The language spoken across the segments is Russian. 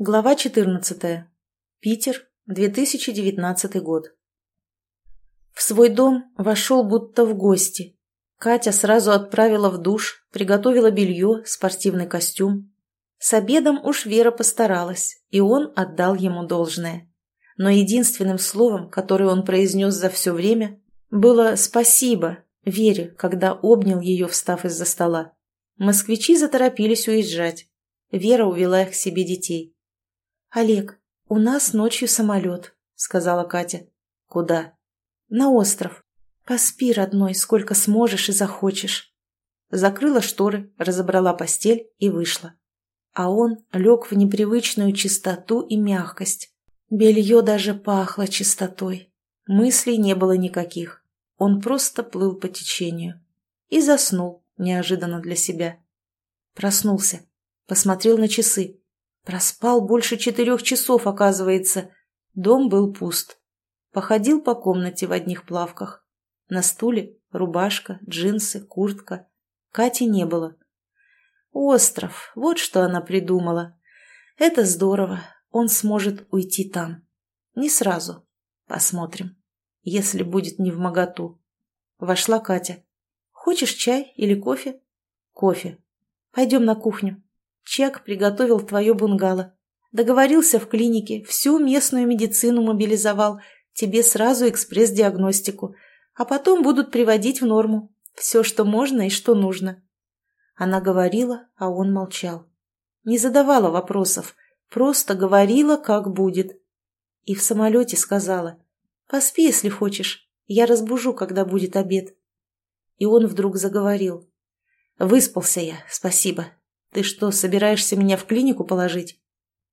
Глава 14. Питер, 2019 год. В свой дом вошел будто в гости. Катя сразу отправила в душ, приготовила белье, спортивный костюм. С обедом уж Вера постаралась, и он отдал ему должное. Но единственным словом, которое он произнес за все время, было «спасибо» Вере, когда обнял ее, встав из-за стола. Москвичи заторопились уезжать. Вера увела их к себе детей. «Олег, у нас ночью самолет», — сказала Катя. «Куда?» «На остров. Поспи, родной, сколько сможешь и захочешь». Закрыла шторы, разобрала постель и вышла. А он лег в непривычную чистоту и мягкость. Белье даже пахло чистотой. Мыслей не было никаких. Он просто плыл по течению. И заснул, неожиданно для себя. Проснулся. Посмотрел на часы. Проспал больше четырех часов, оказывается. Дом был пуст. Походил по комнате в одних плавках. На стуле рубашка, джинсы, куртка. Кати не было. Остров, вот что она придумала. Это здорово, он сможет уйти там. Не сразу. Посмотрим. Если будет не в моготу. Вошла Катя. Хочешь чай или кофе? Кофе. Пойдем на кухню. Чек приготовил твое бунгало. Договорился в клинике, всю местную медицину мобилизовал, тебе сразу экспресс-диагностику, а потом будут приводить в норму. Все, что можно и что нужно. Она говорила, а он молчал. Не задавала вопросов, просто говорила, как будет. И в самолете сказала, «Поспи, если хочешь, я разбужу, когда будет обед». И он вдруг заговорил. «Выспался я, спасибо. Ты что, собираешься меня в клинику положить?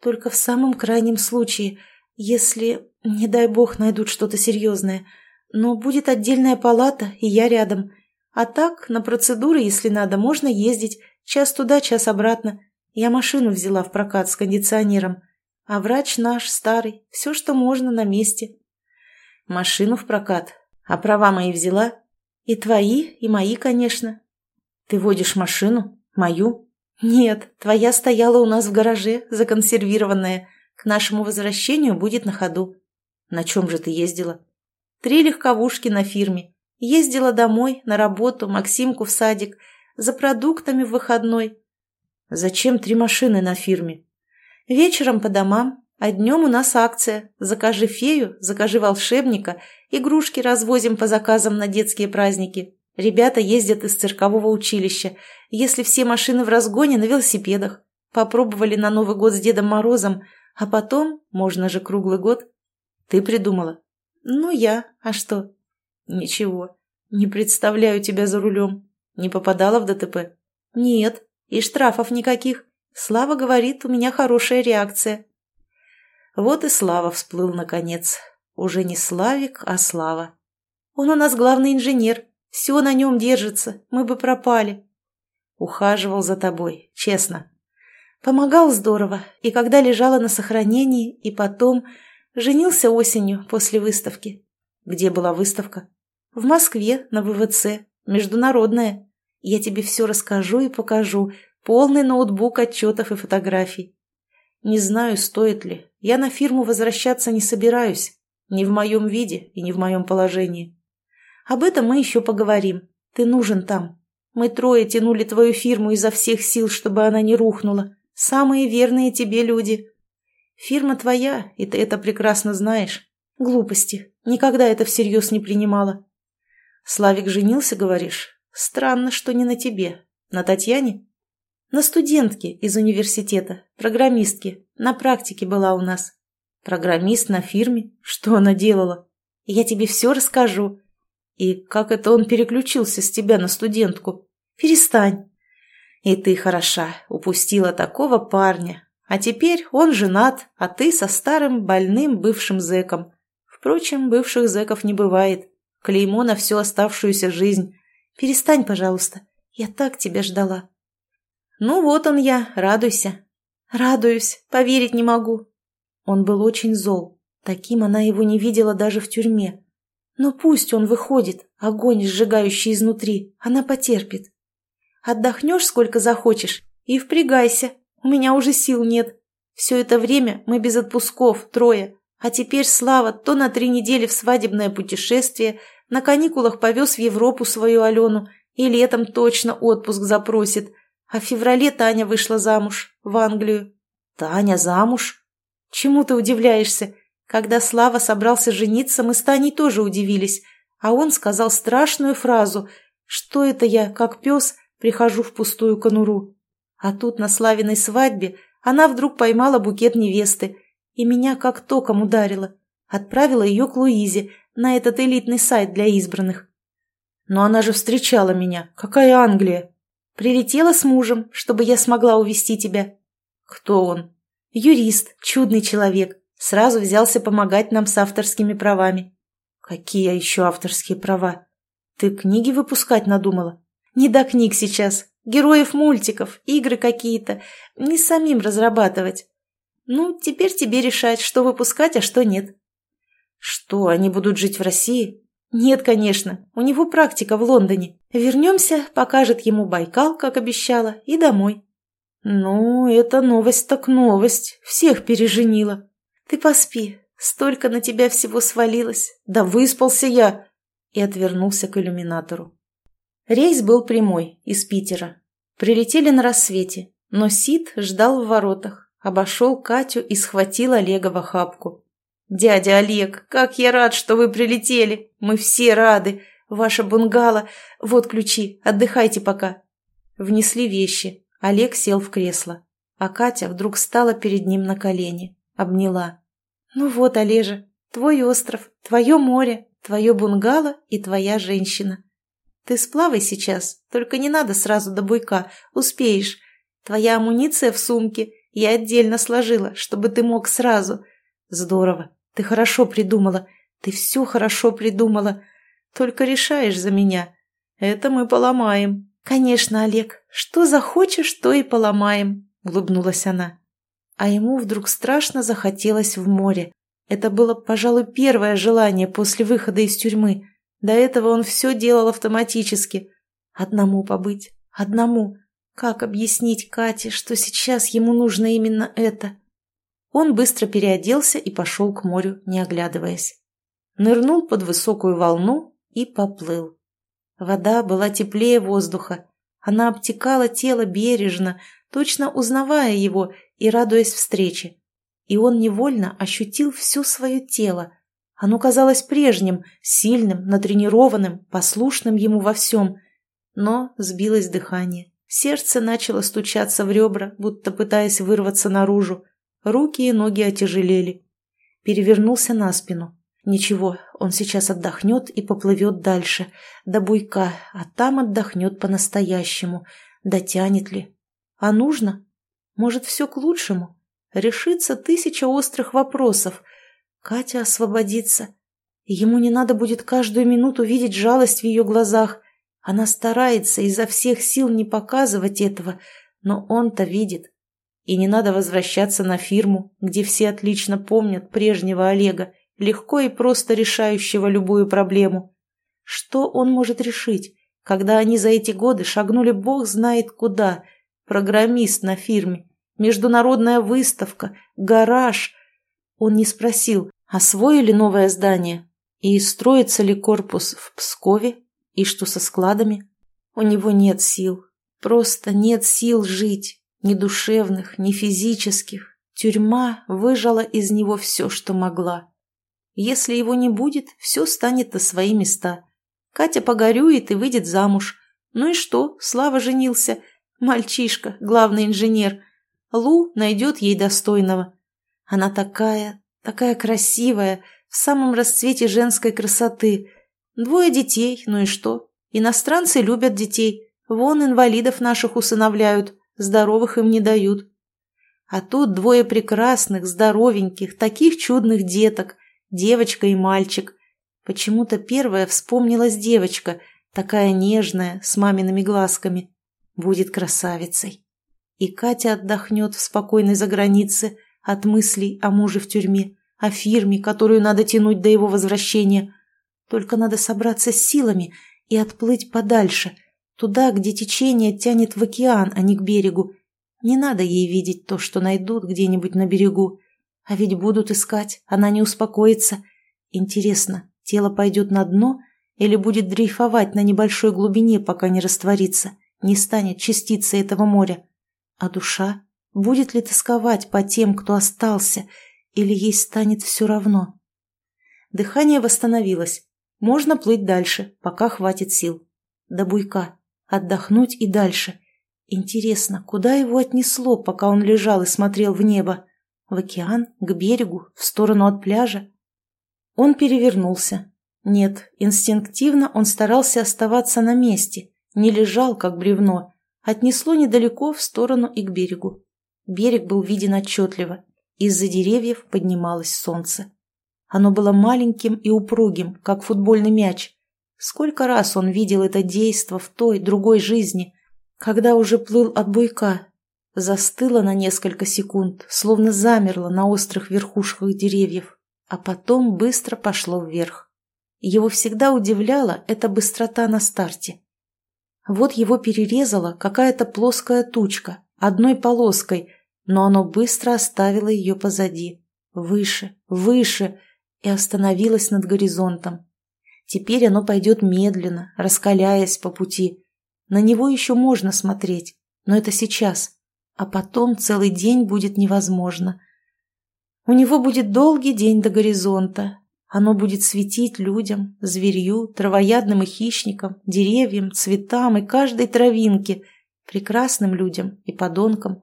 Только в самом крайнем случае, если, не дай бог, найдут что-то серьезное. Но будет отдельная палата, и я рядом. А так, на процедуры, если надо, можно ездить. Час туда, час обратно. Я машину взяла в прокат с кондиционером. А врач наш, старый, все, что можно, на месте. Машину в прокат. А права мои взяла? И твои, и мои, конечно. Ты водишь машину? Мою? «Нет, твоя стояла у нас в гараже, законсервированная. К нашему возвращению будет на ходу». «На чем же ты ездила?» «Три легковушки на фирме. Ездила домой, на работу, Максимку в садик, за продуктами в выходной». «Зачем три машины на фирме?» «Вечером по домам, а днем у нас акция. Закажи фею, закажи волшебника, игрушки развозим по заказам на детские праздники. Ребята ездят из циркового училища. Если все машины в разгоне, на велосипедах. Попробовали на Новый год с Дедом Морозом, а потом, можно же круглый год. Ты придумала? Ну, я. А что? Ничего. Не представляю тебя за рулем. Не попадала в ДТП? Нет. И штрафов никаких. Слава говорит, у меня хорошая реакция. Вот и Слава всплыл наконец. Уже не Славик, а Слава. Он у нас главный инженер. Все на нем держится, мы бы пропали. Ухаживал за тобой, честно. Помогал здорово, и когда лежала на сохранении, и потом женился осенью после выставки. Где была выставка? В Москве, на ВВЦ, международная. Я тебе все расскажу и покажу, полный ноутбук отчетов и фотографий. Не знаю, стоит ли. Я на фирму возвращаться не собираюсь. Не в моем виде и не в моем положении. Об этом мы еще поговорим. Ты нужен там. Мы трое тянули твою фирму изо всех сил, чтобы она не рухнула. Самые верные тебе люди. Фирма твоя, и ты это прекрасно знаешь. Глупости. Никогда это всерьез не принимала. Славик женился, говоришь? Странно, что не на тебе. На Татьяне? На студентке из университета, программистке. На практике была у нас. Программист на фирме? Что она делала? Я тебе все расскажу. И как это он переключился с тебя на студентку? Перестань. И ты хороша, упустила такого парня. А теперь он женат, а ты со старым больным бывшим зэком. Впрочем, бывших зэков не бывает. Клеймо на всю оставшуюся жизнь. Перестань, пожалуйста. Я так тебя ждала. Ну вот он я, радуйся. Радуюсь, поверить не могу. Он был очень зол. Таким она его не видела даже в тюрьме. Но пусть он выходит, огонь, сжигающий изнутри, она потерпит. Отдохнешь сколько захочешь и впрягайся, у меня уже сил нет. Все это время мы без отпусков, трое. А теперь Слава то на три недели в свадебное путешествие, на каникулах повез в Европу свою Алену, и летом точно отпуск запросит. А в феврале Таня вышла замуж, в Англию. Таня замуж? Чему ты удивляешься? Когда Слава собрался жениться, мы с Таней тоже удивились. А он сказал страшную фразу «Что это я, как пес, прихожу в пустую конуру?» А тут на Славиной свадьбе она вдруг поймала букет невесты и меня как током ударила. Отправила ее к Луизе на этот элитный сайт для избранных. Но она же встречала меня. Какая Англия? Прилетела с мужем, чтобы я смогла увести тебя. Кто он? Юрист, чудный человек. Сразу взялся помогать нам с авторскими правами. Какие еще авторские права? Ты книги выпускать надумала? Не до книг сейчас. Героев мультиков, игры какие-то. Не самим разрабатывать. Ну, теперь тебе решать, что выпускать, а что нет. Что, они будут жить в России? Нет, конечно. У него практика в Лондоне. Вернемся, покажет ему Байкал, как обещала, и домой. Ну, это новость так новость. Всех переженила. Ты поспи. Столько на тебя всего свалилось. Да выспался я. И отвернулся к иллюминатору. Рейс был прямой, из Питера. Прилетели на рассвете, но Сид ждал в воротах, обошел Катю и схватил Олега в охапку. «Дядя Олег, как я рад, что вы прилетели! Мы все рады! Ваша бунгало... Вот ключи, отдыхайте пока!» Внесли вещи. Олег сел в кресло, а Катя вдруг стала перед ним на колени, обняла. «Ну вот, Олежа, твой остров, твое море, твое бунгало и твоя женщина. Ты сплавай сейчас, только не надо сразу до буйка, успеешь. Твоя амуниция в сумке, я отдельно сложила, чтобы ты мог сразу. Здорово, ты хорошо придумала, ты все хорошо придумала. Только решаешь за меня. Это мы поломаем. Конечно, Олег, что захочешь, то и поломаем, улыбнулась она. А ему вдруг страшно захотелось в море. Это было, пожалуй, первое желание после выхода из тюрьмы. До этого он все делал автоматически. Одному побыть, одному. Как объяснить Кате, что сейчас ему нужно именно это? Он быстро переоделся и пошел к морю, не оглядываясь. Нырнул под высокую волну и поплыл. Вода была теплее воздуха. Она обтекала тело бережно, точно узнавая его и радуясь встрече. И он невольно ощутил все свое тело, оно казалось прежним, сильным, натренированным, послушным ему во всем. Но сбилось дыхание. Сердце начало стучаться в ребра, будто пытаясь вырваться наружу. Руки и ноги отяжелели. Перевернулся на спину. Ничего, он сейчас отдохнет и поплывет дальше, до буйка, а там отдохнет по-настоящему. Дотянет ли? А нужно? Может, все к лучшему? Решится тысяча острых вопросов – Катя освободится. Ему не надо будет каждую минуту видеть жалость в ее глазах. Она старается изо всех сил не показывать этого, но он-то видит. И не надо возвращаться на фирму, где все отлично помнят прежнего Олега, легко и просто решающего любую проблему. Что он может решить, когда они за эти годы шагнули бог знает куда? Программист на фирме, международная выставка, гараж – он не спросил, освоили новое здание и строится ли корпус в Пскове и что со складами. У него нет сил, просто нет сил жить, ни душевных, ни физических. Тюрьма выжала из него все, что могла. Если его не будет, все станет на свои места. Катя погорюет и выйдет замуж. Ну и что, Слава женился. Мальчишка, главный инженер. Лу найдет ей достойного. Она такая, такая красивая, в самом расцвете женской красоты. Двое детей, ну и что? Иностранцы любят детей. Вон инвалидов наших усыновляют, здоровых им не дают. А тут двое прекрасных, здоровеньких, таких чудных деток, девочка и мальчик. Почему-то первая вспомнилась девочка, такая нежная, с мамиными глазками. Будет красавицей. И Катя отдохнет в спокойной загранице, от мыслей о муже в тюрьме, о фирме, которую надо тянуть до его возвращения. Только надо собраться с силами и отплыть подальше, туда, где течение тянет в океан, а не к берегу. Не надо ей видеть то, что найдут где-нибудь на берегу. А ведь будут искать, она не успокоится. Интересно, тело пойдет на дно или будет дрейфовать на небольшой глубине, пока не растворится, не станет частицей этого моря? А душа? Будет ли тосковать по тем, кто остался, или ей станет все равно? Дыхание восстановилось. Можно плыть дальше, пока хватит сил. До буйка. Отдохнуть и дальше. Интересно, куда его отнесло, пока он лежал и смотрел в небо? В океан? К берегу? В сторону от пляжа? Он перевернулся. Нет, инстинктивно он старался оставаться на месте, не лежал, как бревно. Отнесло недалеко в сторону и к берегу. Берег был виден отчетливо. Из-за деревьев поднималось солнце. Оно было маленьким и упругим, как футбольный мяч. Сколько раз он видел это действо в той, другой жизни, когда уже плыл от буйка, застыло на несколько секунд, словно замерло на острых верхушках деревьев, а потом быстро пошло вверх. Его всегда удивляла эта быстрота на старте. Вот его перерезала какая-то плоская тучка, одной полоской, но оно быстро оставило ее позади, выше, выше, и остановилось над горизонтом. Теперь оно пойдет медленно, раскаляясь по пути. На него еще можно смотреть, но это сейчас, а потом целый день будет невозможно. У него будет долгий день до горизонта. Оно будет светить людям, зверью, травоядным и хищникам, деревьям, цветам и каждой травинке, прекрасным людям и подонкам.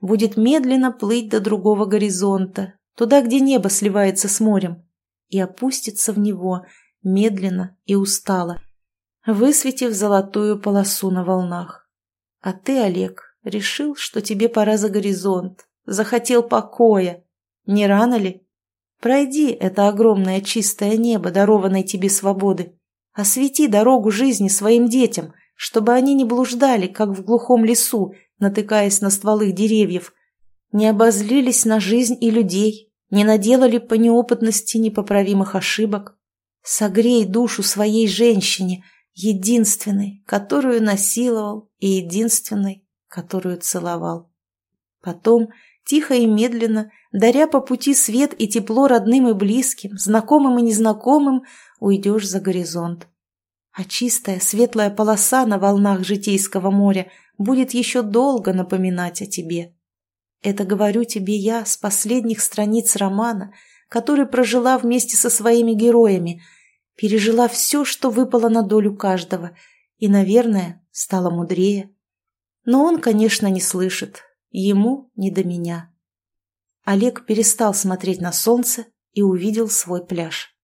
Будет медленно плыть до другого горизонта, туда, где небо сливается с морем, и опустится в него медленно и устало, высветив золотую полосу на волнах. А ты, Олег, Решил, что тебе пора за горизонт. Захотел покоя. Не рано ли? Пройди это огромное чистое небо, дарованное тебе свободы. Освети дорогу жизни своим детям, чтобы они не блуждали, как в глухом лесу, натыкаясь на стволы деревьев, не обозлились на жизнь и людей, не наделали по неопытности непоправимых ошибок. Согрей душу своей женщине, единственной, которую насиловал, и единственной, которую целовал. Потом, тихо и медленно, даря по пути свет и тепло родным и близким, знакомым и незнакомым, уйдешь за горизонт. А чистая, светлая полоса на волнах житейского моря будет еще долго напоминать о тебе. Это говорю тебе я с последних страниц романа, который прожила вместе со своими героями, пережила все, что выпало на долю каждого, и, наверное, стала мудрее. Но он, конечно, не слышит. Ему не до меня. Олег перестал смотреть на солнце и увидел свой пляж.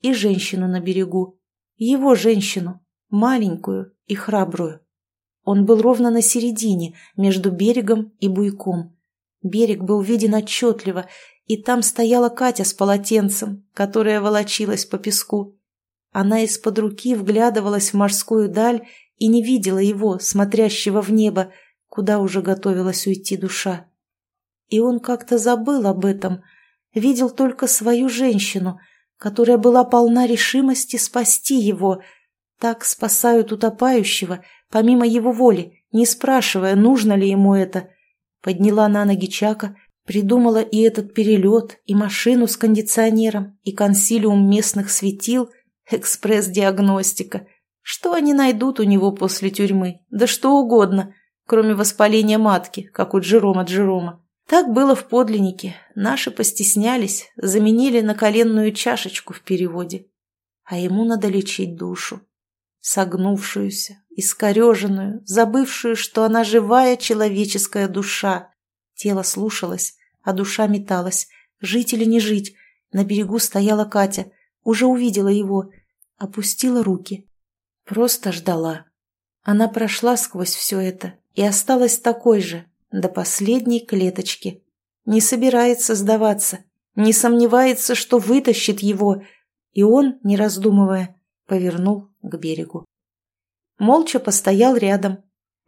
И женщину на берегу. Его женщину. Маленькую и храбрую. Он был ровно на середине, между берегом и буйком. Берег был виден отчетливо, и там стояла Катя с полотенцем, которая волочилась по песку. Она из-под руки вглядывалась в морскую даль и не видела его, смотрящего в небо, куда уже готовилась уйти душа. И он как-то забыл об этом, видел только свою женщину, которая была полна решимости спасти его. Так спасают утопающего, помимо его воли, не спрашивая, нужно ли ему это. Подняла на ноги Чака, придумала и этот перелет, и машину с кондиционером, и консилиум местных светил, экспресс-диагностика — что они найдут у него после тюрьмы? Да что угодно, кроме воспаления матки, как у Джерома Джерома. Так было в подлиннике. Наши постеснялись, заменили на коленную чашечку в переводе. А ему надо лечить душу. Согнувшуюся, искореженную, забывшую, что она живая человеческая душа. Тело слушалось, а душа металась. Жить или не жить? На берегу стояла Катя. Уже увидела его. Опустила руки. Просто ждала. Она прошла сквозь все это и осталась такой же, до последней клеточки. Не собирается сдаваться, не сомневается, что вытащит его, и он, не раздумывая, повернул к берегу. Молча постоял рядом,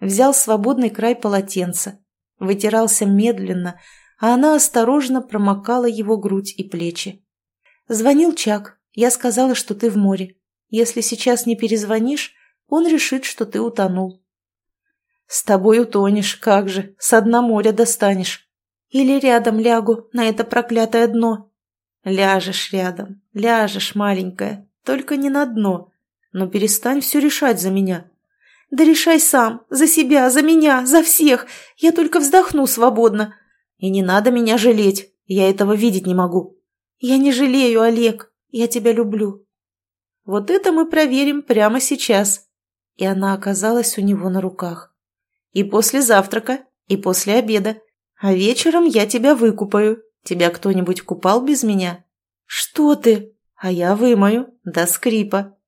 взял свободный край полотенца, вытирался медленно, а она осторожно промокала его грудь и плечи. Звонил Чак, я сказала, что ты в море. Если сейчас не перезвонишь, он решит, что ты утонул. С тобой утонешь, как же, с дна моря достанешь. Или рядом лягу на это проклятое дно. Ляжешь рядом, ляжешь, маленькая, только не на дно. Но перестань все решать за меня. Да решай сам, за себя, за меня, за всех. Я только вздохну свободно. И не надо меня жалеть, я этого видеть не могу. Я не жалею, Олег, я тебя люблю. Вот это мы проверим прямо сейчас. И она оказалась у него на руках. И после завтрака, и после обеда. А вечером я тебя выкупаю. Тебя кто-нибудь купал без меня? Что ты? А я вымою, до скрипа.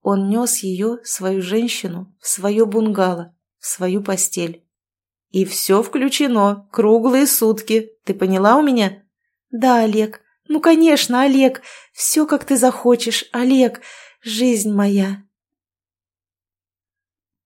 Он нес ее, свою женщину, в свое бунгало, в свою постель. И все включено, круглые сутки. Ты поняла у меня? Да, Олег. Ну, конечно, Олег. Все, как ты захочешь, Олег. Жизнь моя,